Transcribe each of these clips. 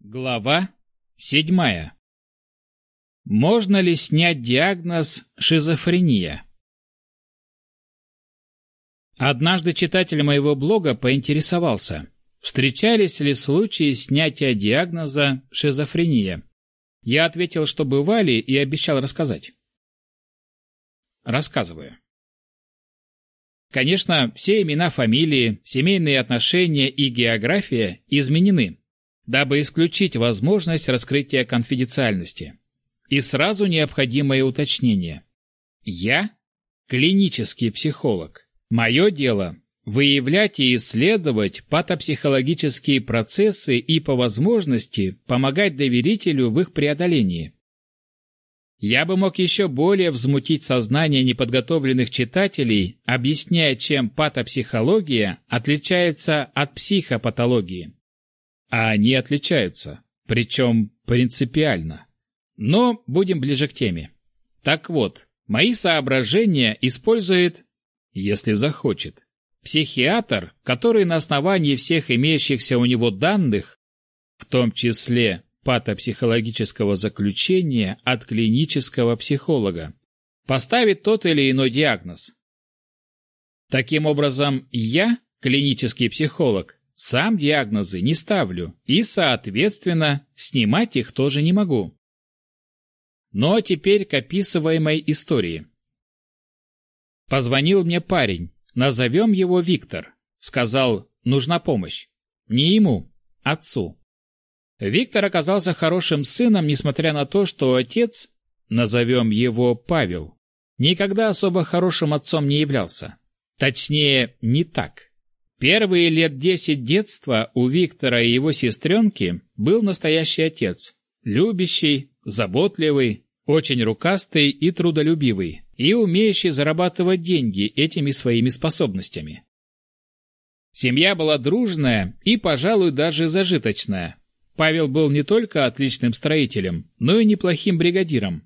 Глава седьмая. Можно ли снять диагноз шизофрения? Однажды читатель моего блога поинтересовался, встречались ли случаи снятия диагноза шизофрения. Я ответил, что бывали, и обещал рассказать. Рассказываю. Конечно, все имена, фамилии, семейные отношения и география изменены, дабы исключить возможность раскрытия конфиденциальности. И сразу необходимое уточнение. Я – клинический психолог. Мое дело – выявлять и исследовать патопсихологические процессы и, по возможности, помогать доверителю в их преодолении. Я бы мог еще более взмутить сознание неподготовленных читателей, объясняя, чем патопсихология отличается от психопатологии. А они отличаются, причем принципиально. Но будем ближе к теме. Так вот, мои соображения использует, если захочет, психиатр, который на основании всех имеющихся у него данных, в том числе патопсихологического заключения от клинического психолога, поставит тот или иной диагноз. Таким образом, я, клинический психолог, сам диагнозы не ставлю и, соответственно, снимать их тоже не могу. А теперь к описываемой истории. Позвонил мне парень, назовем его Виктор. Сказал, нужна помощь. Не ему, отцу. Виктор оказался хорошим сыном, несмотря на то, что отец, назовем его Павел, никогда особо хорошим отцом не являлся. Точнее, не так. Первые лет десять детства у Виктора и его сестренки был настоящий отец. Любящий, заботливый, очень рукастый и трудолюбивый, и умеющий зарабатывать деньги этими своими способностями. Семья была дружная и, пожалуй, даже зажиточная, Павел был не только отличным строителем, но и неплохим бригадиром.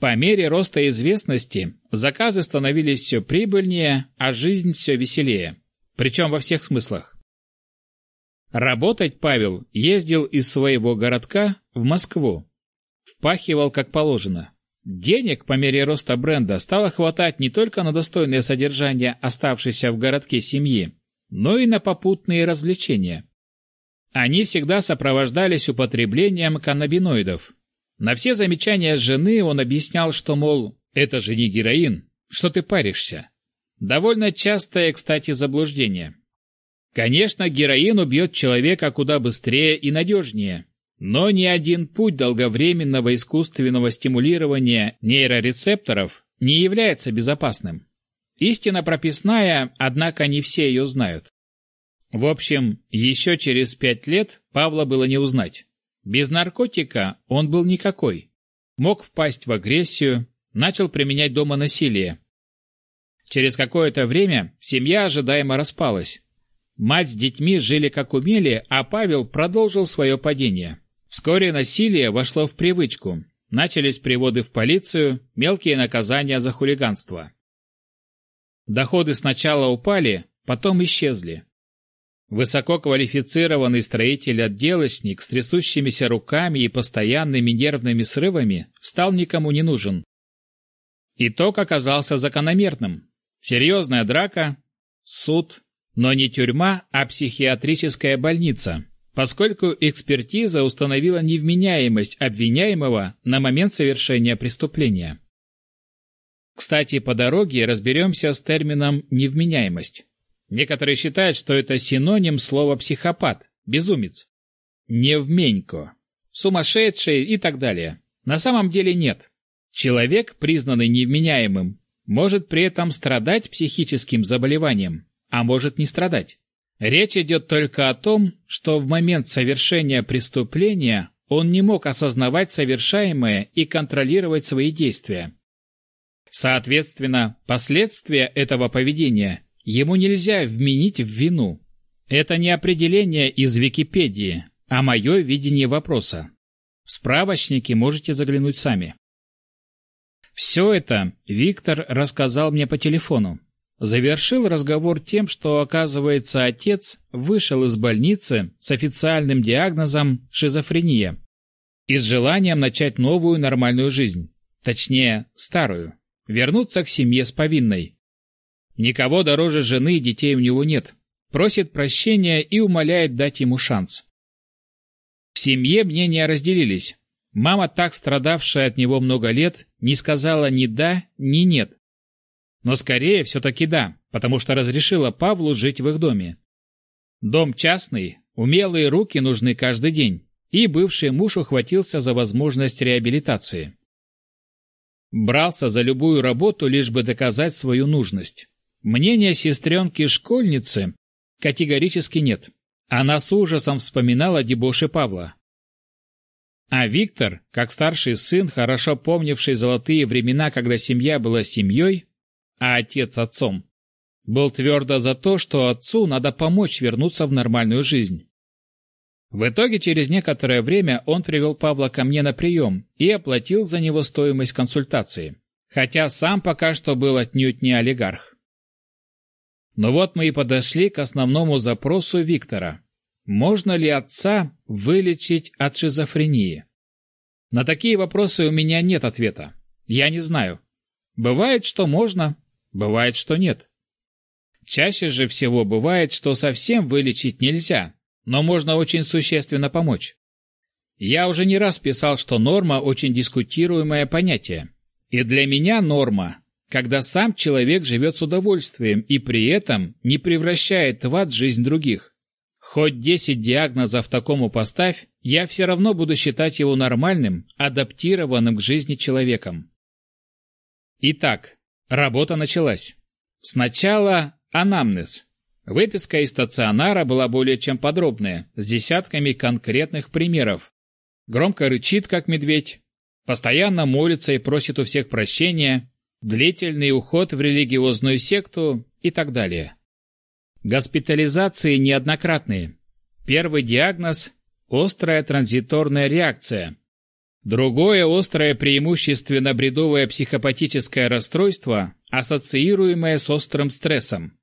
По мере роста известности заказы становились все прибыльнее, а жизнь все веселее. Причем во всех смыслах. Работать Павел ездил из своего городка в Москву. Впахивал как положено. Денег по мере роста бренда стало хватать не только на достойное содержание оставшейся в городке семьи, но и на попутные развлечения. Они всегда сопровождались употреблением каннабиноидов. На все замечания жены он объяснял, что, мол, это же не героин, что ты паришься. Довольно частое, кстати, заблуждение. Конечно, героин убьет человека куда быстрее и надежнее, но ни один путь долговременного искусственного стимулирования нейрорецепторов не является безопасным. Истина прописная, однако не все ее знают. В общем, еще через пять лет Павла было не узнать. Без наркотика он был никакой. Мог впасть в агрессию, начал применять дома насилие. Через какое-то время семья ожидаемо распалась. Мать с детьми жили как умели, а Павел продолжил свое падение. Вскоре насилие вошло в привычку. Начались приводы в полицию, мелкие наказания за хулиганство. Доходы сначала упали, потом исчезли. Высококвалифицированный строитель-отделочник с трясущимися руками и постоянными нервными срывами стал никому не нужен. Итог оказался закономерным. Серьезная драка, суд, но не тюрьма, а психиатрическая больница, поскольку экспертиза установила невменяемость обвиняемого на момент совершения преступления. Кстати, по дороге разберемся с термином «невменяемость». Некоторые считают, что это синоним слова «психопат», «безумец». Невменько, сумасшедший и так далее. На самом деле нет. Человек, признанный невменяемым, может при этом страдать психическим заболеванием, а может не страдать. Речь идет только о том, что в момент совершения преступления он не мог осознавать совершаемое и контролировать свои действия. Соответственно, последствия этого поведения ему нельзя вменить в вину. Это не определение из Википедии, а мое видение вопроса. В справочники можете заглянуть сами. Все это Виктор рассказал мне по телефону. завершил разговор тем, что, оказывается, отец вышел из больницы с официальным диагнозом шизофрения и с желанием начать новую нормальную жизнь, точнее, старую, вернуться к семье с повинной. Никого дороже жены и детей у него нет, просит прощения и умоляет дать ему шанс. В семье мнения разделились. Мама, так страдавшая от него много лет, не сказала ни да, ни нет. Но скорее все-таки да, потому что разрешила Павлу жить в их доме. Дом частный, умелые руки нужны каждый день, и бывший муж ухватился за возможность реабилитации. Брался за любую работу, лишь бы доказать свою нужность. Мнение сестренки-школьницы категорически нет. Она с ужасом вспоминала дебоши Павла. А Виктор, как старший сын, хорошо помнивший золотые времена, когда семья была семьей, а отец отцом, был твердо за то, что отцу надо помочь вернуться в нормальную жизнь. В итоге через некоторое время он привел Павла ко мне на прием и оплатил за него стоимость консультации, хотя сам пока что был отнюдь не олигарх. Но вот мы и подошли к основному запросу Виктора. Можно ли отца вылечить от шизофрении? На такие вопросы у меня нет ответа. Я не знаю. Бывает, что можно, бывает, что нет. Чаще же всего бывает, что совсем вылечить нельзя, но можно очень существенно помочь. Я уже не раз писал, что норма очень дискутируемое понятие. И для меня норма, когда сам человек живет с удовольствием и при этом не превращает в ад жизнь других. Хоть десять диагнозов такому поставь, я все равно буду считать его нормальным, адаптированным к жизни человеком. Итак, работа началась. Сначала анамнез. Выписка из стационара была более чем подробная, с десятками конкретных примеров. Громко рычит, как медведь, постоянно молится и просит у всех прощения, длительный уход в религиозную секту и так далее. Госпитализации неоднократные. Первый диагноз – острая транзиторная реакция. Другое острое преимущественно бредовое психопатическое расстройство, ассоциируемое с острым стрессом.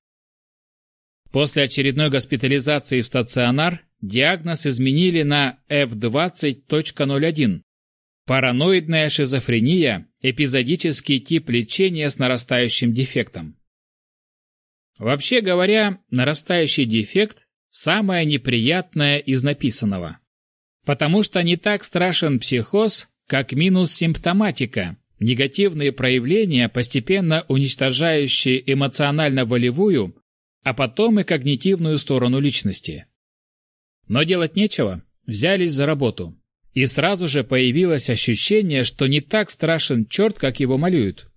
После очередной госпитализации в стационар диагноз изменили на F20.01 – параноидная шизофрения, эпизодический тип лечения с нарастающим дефектом. Вообще говоря, нарастающий дефект – самое неприятное из написанного. Потому что не так страшен психоз, как минус симптоматика, негативные проявления, постепенно уничтожающие эмоционально-волевую, а потом и когнитивную сторону личности. Но делать нечего, взялись за работу. И сразу же появилось ощущение, что не так страшен черт, как его малюют.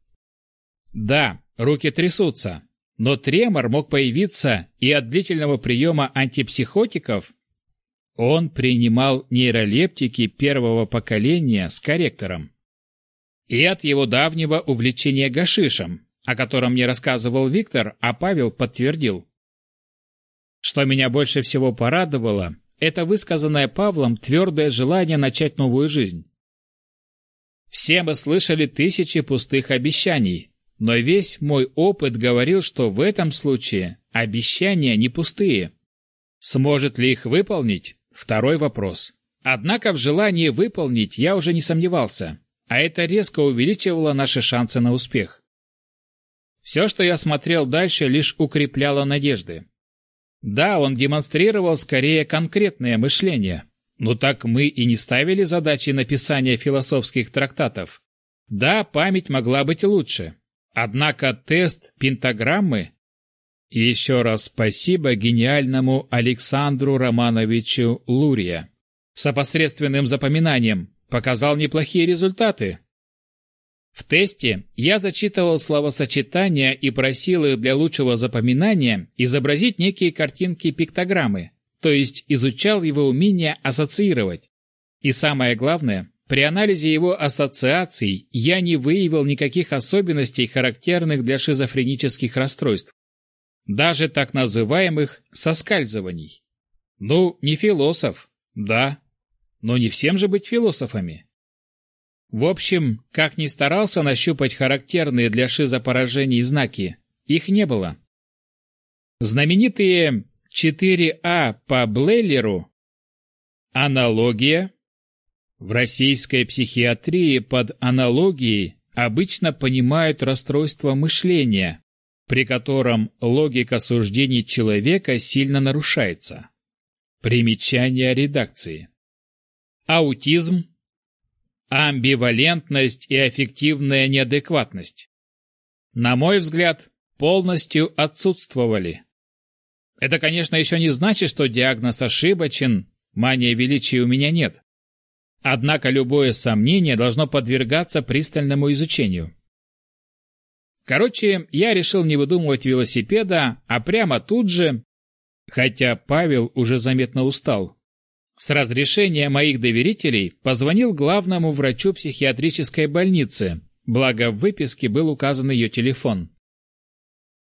Да, руки трясутся, но тремор мог появиться и от длительного приема антипсихотиков. Он принимал нейролептики первого поколения с корректором. И от его давнего увлечения гашишем, о котором мне рассказывал Виктор, а Павел подтвердил. Что меня больше всего порадовало, это высказанное Павлом твердое желание начать новую жизнь. Все мы слышали тысячи пустых обещаний, но весь мой опыт говорил, что в этом случае обещания не пустые. Сможет ли их выполнить? Второй вопрос. Однако в желании выполнить я уже не сомневался, а это резко увеличивало наши шансы на успех. Все, что я смотрел дальше, лишь укрепляло надежды. Да, он демонстрировал скорее конкретное мышление, но так мы и не ставили задачи написания философских трактатов. Да, память могла быть лучше, Однако тест пентаграммы... Еще раз спасибо гениальному Александру Романовичу Лурия. С опосредственным запоминанием показал неплохие результаты. В тесте я зачитывал словосочетания и просил их для лучшего запоминания изобразить некие картинки-пиктограммы, то есть изучал его умение ассоциировать. И самое главное, при анализе его ассоциаций я не выявил никаких особенностей, характерных для шизофренических расстройств. Даже так называемых соскальзываний. Ну, не философ, да, но не всем же быть философами. В общем, как ни старался нащупать характерные для шизопоражений знаки, их не было. Знаменитые 4А по Блейлеру – аналогия. В российской психиатрии под аналогией обычно понимают расстройство мышления, при котором логика суждений человека сильно нарушается. Примечание редакции. Аутизм, амбивалентность и аффективная неадекватность. На мой взгляд, полностью отсутствовали. Это, конечно, еще не значит, что диагноз ошибочен, мания величия у меня нет. Однако любое сомнение должно подвергаться пристальному изучению. Короче, я решил не выдумывать велосипеда, а прямо тут же, хотя Павел уже заметно устал, с разрешения моих доверителей позвонил главному врачу психиатрической больницы, благо в выписке был указан ее телефон.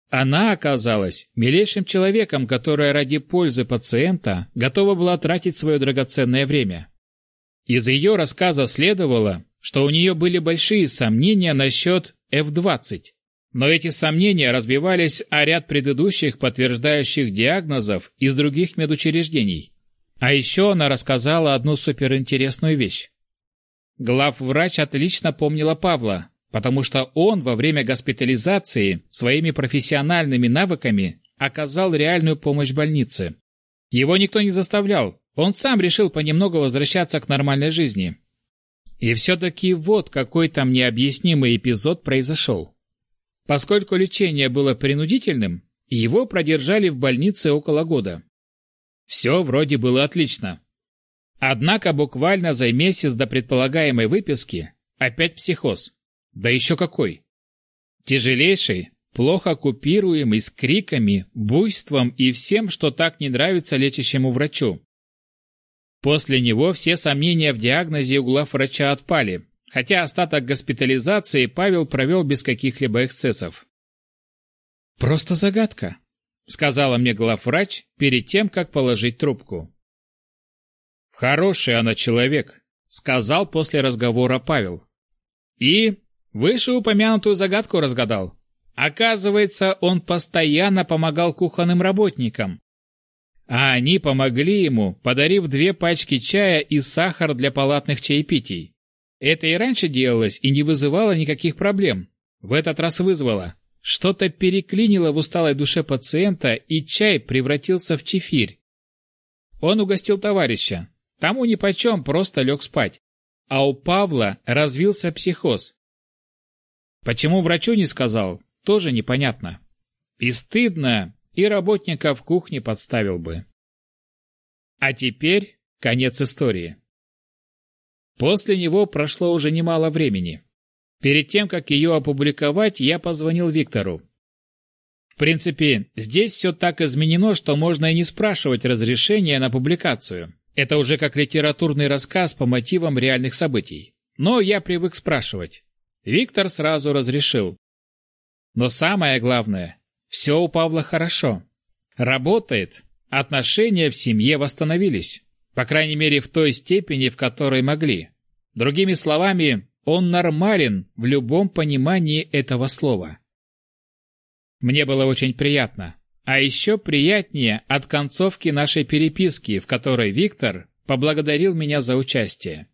Она оказалась милейшим человеком, которая ради пользы пациента готова была тратить свое драгоценное время. Из ее рассказа следовало, что у нее были большие сомнения насчет F20, но эти сомнения разбивались о ряд предыдущих подтверждающих диагнозов из других медучреждений. А еще она рассказала одну суперинтересную вещь. Главврач отлично помнила Павла, потому что он во время госпитализации своими профессиональными навыками оказал реальную помощь больнице. Его никто не заставлял, он сам решил понемногу возвращаться к нормальной жизни. И все-таки вот какой там необъяснимый эпизод произошел. Поскольку лечение было принудительным, его продержали в больнице около года. Все вроде было отлично. Однако буквально за месяц до предполагаемой выписки опять психоз. Да еще какой! Тяжелейший, плохо купируемый, с криками, буйством и всем, что так не нравится лечащему врачу. После него все сомнения в диагнозе у врача отпали, хотя остаток госпитализации Павел провел без каких-либо эксцессов. «Просто загадка», — сказала мне главврач перед тем, как положить трубку. «Хороший она человек», — сказал после разговора Павел. «И вышеупомянутую загадку разгадал. Оказывается, он постоянно помогал кухонным работникам, а они помогли ему, подарив две пачки чая и сахар для палатных чаепитий. Это и раньше делалось и не вызывало никаких проблем. В этот раз вызвало. Что-то переклинило в усталой душе пациента, и чай превратился в чефирь. Он угостил товарища. Тому нипочем, просто лег спать. А у Павла развился психоз. Почему врачу не сказал, тоже непонятно. И стыдно, и работника в кухне подставил бы. А теперь конец истории. После него прошло уже немало времени. Перед тем, как ее опубликовать, я позвонил Виктору. В принципе, здесь все так изменено, что можно и не спрашивать разрешения на публикацию. Это уже как литературный рассказ по мотивам реальных событий. Но я привык спрашивать. Виктор сразу разрешил. Но самое главное, все у Павла хорошо. Работает. Отношения в семье восстановились. По крайней мере, в той степени, в которой могли. Другими словами, он нормален в любом понимании этого слова. Мне было очень приятно. А еще приятнее от концовки нашей переписки, в которой Виктор поблагодарил меня за участие.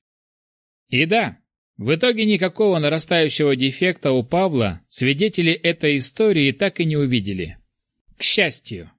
И да, в итоге никакого нарастающего дефекта у Павла свидетели этой истории так и не увидели. К счастью.